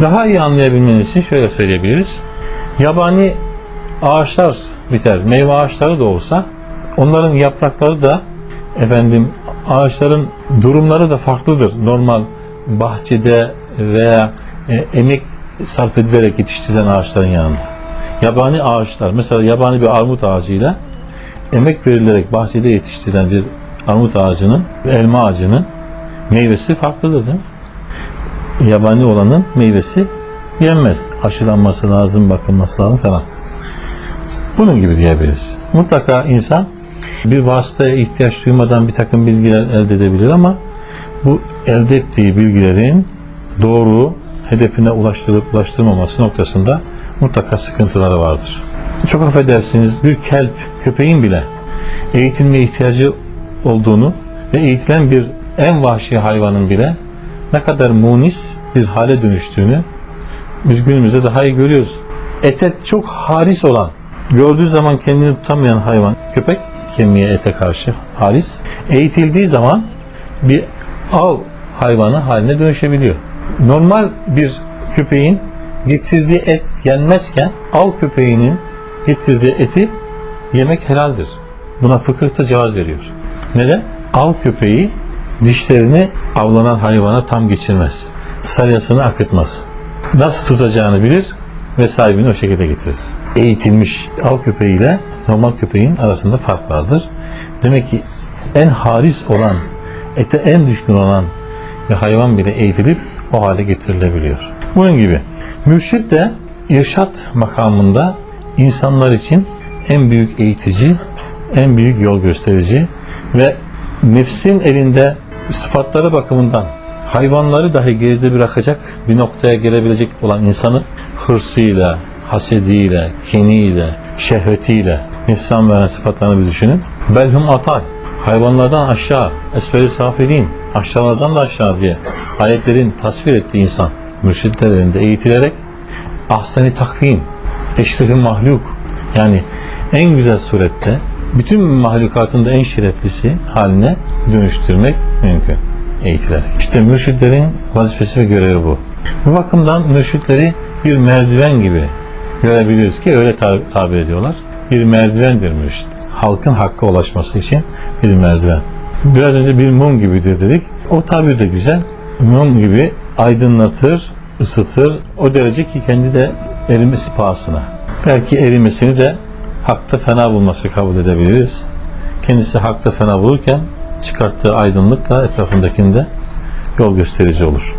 Daha iyi anlayabilmeniz için şöyle söyleyebiliriz. Yabani ağaçlar biter, meyve ağaçları da olsa onların yaprakları da efendim ağaçların durumları da farklıdır. Normal bahçede veya e, emek sarf edilerek yetiştirilen ağaçların yanında. Yabani ağaçlar, mesela yabani bir armut ağacıyla emek verilerek bahçede yetiştirilen bir armut ağacının, elma ağacının meyvesi farklıdır değil mi? Yabani olanın meyvesi yenmez. Aşılanması lazım, bakılması lazım falan. Bunun gibi diyebiliriz. Mutlaka insan bir vasıtaya ihtiyaç duymadan bir takım bilgiler elde edebilir ama bu elde ettiği bilgilerin doğru hedefine ulaştırıp ulaştırmaması noktasında mutlaka sıkıntıları vardır. Çok affedersiniz bir kelp, köpeğin bile eğitilmeye ihtiyacı olduğunu ve eğitilen bir en vahşi hayvanın bile ne kadar munis bir hale dönüştüğünü biz günümüzde daha iyi görüyoruz. Ete çok haris olan, gördüğü zaman kendini tutamayan hayvan, köpek, kemiğe ete karşı haris, eğitildiği zaman bir av hayvanı haline dönüşebiliyor. Normal bir köpeğin getirdiği et yenmezken av köpeğinin getirdiği eti yemek helaldir. Buna fıkıh da cevap veriyor. Neden? Av köpeği dişlerini avlanan hayvana tam geçirmez. Salyasını akıtmaz. Nasıl tutacağını bilir ve sahibini o şekilde getirir. Eğitilmiş av köpeğiyle normal köpeğin arasında fark vardır. Demek ki en haris olan, ete en düşkün olan bir hayvan bile eğitilip o hale getirilebiliyor. Bunun gibi. Mürşit de irşat makamında insanlar için en büyük eğitici, en büyük yol gösterici ve nefsin elinde sıfatları bakımından hayvanları dahi geride bırakacak bir noktaya gelebilecek olan insanı hırsıyla, hasediyle, kiniyle, şehvetiyle nefsan veren sıfatlarını bir düşünün. Belhum atay, hayvanlardan aşağı, esferi safilin, aşağılardan da aşağı diye ayetlerin tasvir ettiği insan mürşitler elinde eğitilerek ahseni takvim, eşrefi mahluk yani en güzel surette bütün mahlukatın da en şereflisi haline dönüştürmek mümkün eğitilerek. İşte mürşitlerin vazifesi ve görevi bu. Bu bakımdan mürşitleri bir merdiven gibi görebiliriz ki öyle tab- tabir ediyorlar. Bir merdivendir mürşit. Halkın hakka ulaşması için bir merdiven. Biraz önce bir mum gibidir dedik. O tabir de güzel. Mum gibi aydınlatır, ısıtır. O derece ki kendi de erimesi pahasına. Belki erimesini de hakta fena bulması kabul edebiliriz. Kendisi hakta fena bulurken çıkarttığı aydınlıkla etrafındakinde yol gösterici olur.